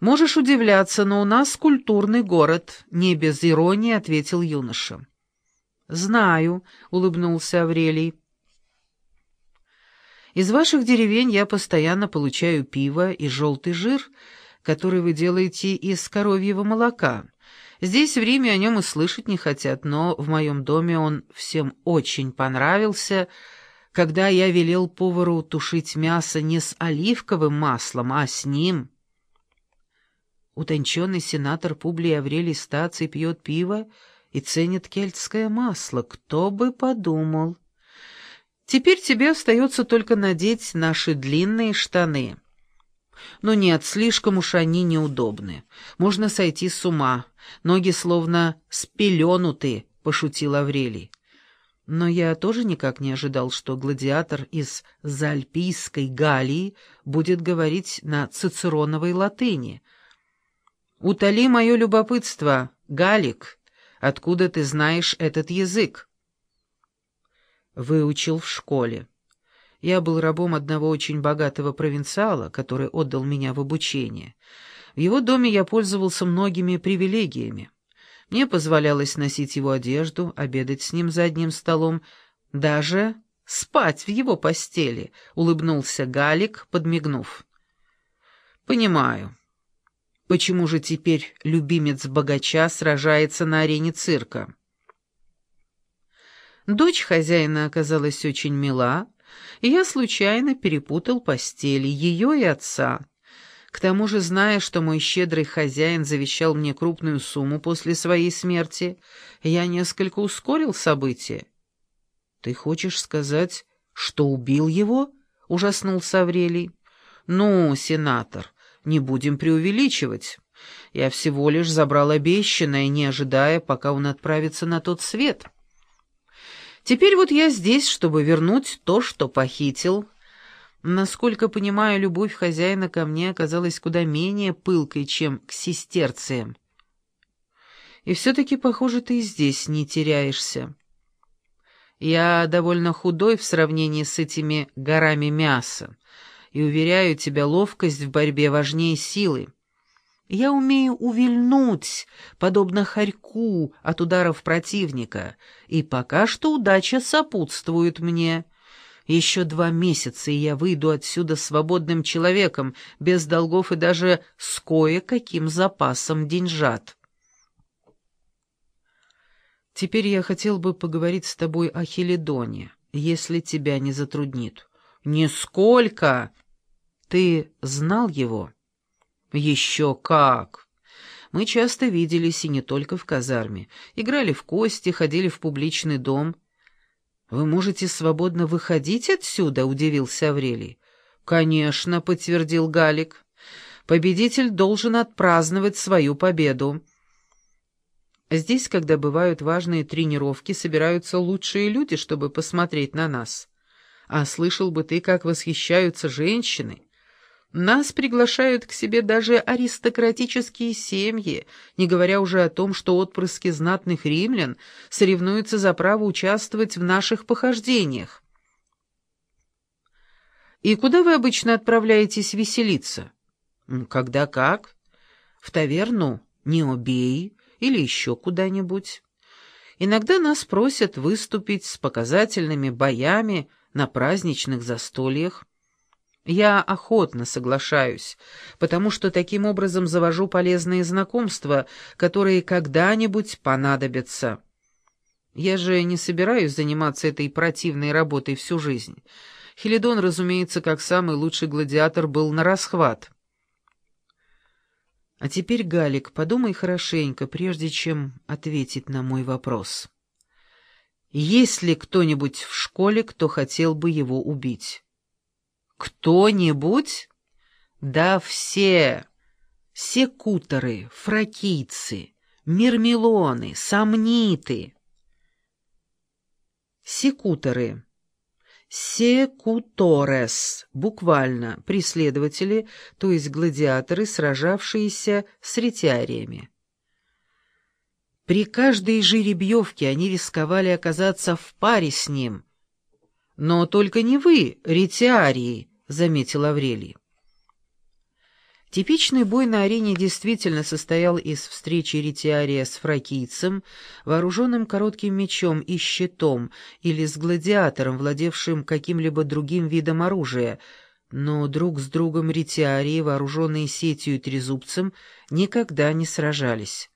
«Можешь удивляться, но у нас культурный город», — не без иронии ответил юноша. «Знаю», — улыбнулся Аврелий. «Из ваших деревень я постоянно получаю пиво и желтый жир, который вы делаете из коровьего молока. Здесь в Риме о нем и слышать не хотят, но в моем доме он всем очень понравился, когда я велел повару тушить мясо не с оливковым маслом, а с ним». Утонченный сенатор Публий Аврелий Стаций пьет пиво и ценит кельтское масло. Кто бы подумал. Теперь тебе остается только надеть наши длинные штаны. Но нет, слишком уж они неудобны. Можно сойти с ума. Ноги словно спеленуты, — пошутил Аврелий. Но я тоже никак не ожидал, что гладиатор из Зальпийской Галлии будет говорить на цицероновой латыни — «Утоли мое любопытство, Галик. Откуда ты знаешь этот язык?» «Выучил в школе. Я был рабом одного очень богатого провинциала, который отдал меня в обучение. В его доме я пользовался многими привилегиями. Мне позволялось носить его одежду, обедать с ним за одним столом, даже спать в его постели», — улыбнулся Галик, подмигнув. «Понимаю». Почему же теперь любимец богача сражается на арене цирка? Дочь хозяина оказалась очень мила, и я случайно перепутал постели ее и отца. К тому же, зная, что мой щедрый хозяин завещал мне крупную сумму после своей смерти, я несколько ускорил события. «Ты хочешь сказать, что убил его?» — ужаснулся Аврелий. «Ну, сенатор, не будем преувеличивать. Я всего лишь забрал обещанное, не ожидая, пока он отправится на тот свет. Теперь вот я здесь, чтобы вернуть то, что похитил. Насколько понимаю, любовь хозяина ко мне оказалась куда менее пылкой, чем к сестерциям. И все-таки, похоже, ты и здесь не теряешься. Я довольно худой в сравнении с этими горами мяса и, уверяю тебя, ловкость в борьбе важнее силы. Я умею увильнуть, подобно хорьку, от ударов противника, и пока что удача сопутствует мне. Еще два месяца, и я выйду отсюда свободным человеком, без долгов и даже с кое-каким запасом деньжат. Теперь я хотел бы поговорить с тобой о Хелидоне, если тебя не затруднит. «Нисколько!» Ты знал его? Еще как! Мы часто виделись, и не только в казарме. Играли в кости, ходили в публичный дом. Вы можете свободно выходить отсюда, удивился Аврелий. Конечно, подтвердил Галик. Победитель должен отпраздновать свою победу. Здесь, когда бывают важные тренировки, собираются лучшие люди, чтобы посмотреть на нас. А слышал бы ты, как восхищаются женщины. Нас приглашают к себе даже аристократические семьи, не говоря уже о том, что отпрыски знатных римлян соревнуются за право участвовать в наших похождениях. «И куда вы обычно отправляетесь веселиться?» «Когда как? В таверну Необей или еще куда-нибудь. Иногда нас просят выступить с показательными боями на праздничных застольях. Я охотно соглашаюсь, потому что таким образом завожу полезные знакомства, которые когда-нибудь понадобятся. Я же не собираюсь заниматься этой противной работой всю жизнь. Хелидон, разумеется, как самый лучший гладиатор, был на расхват. А теперь, Галик, подумай хорошенько, прежде чем ответить на мой вопрос. Есть ли кто-нибудь в школе, кто хотел бы его убить? Кто-нибудь? Да все. Секуторы, фракийцы, мирмелоны, сомниты. Секуторы. Секуторес, буквально, преследователи, то есть гладиаторы, сражавшиеся с ретиариями. При каждой жеребьевке они рисковали оказаться в паре с ним, «Но только не вы, ретиарии», — заметил Аврелий. Типичный бой на арене действительно состоял из встречи ретиария с фракийцем, вооруженным коротким мечом и щитом, или с гладиатором, владевшим каким-либо другим видом оружия, но друг с другом ретиарии, вооруженные сетью и трезубцем, никогда не сражались.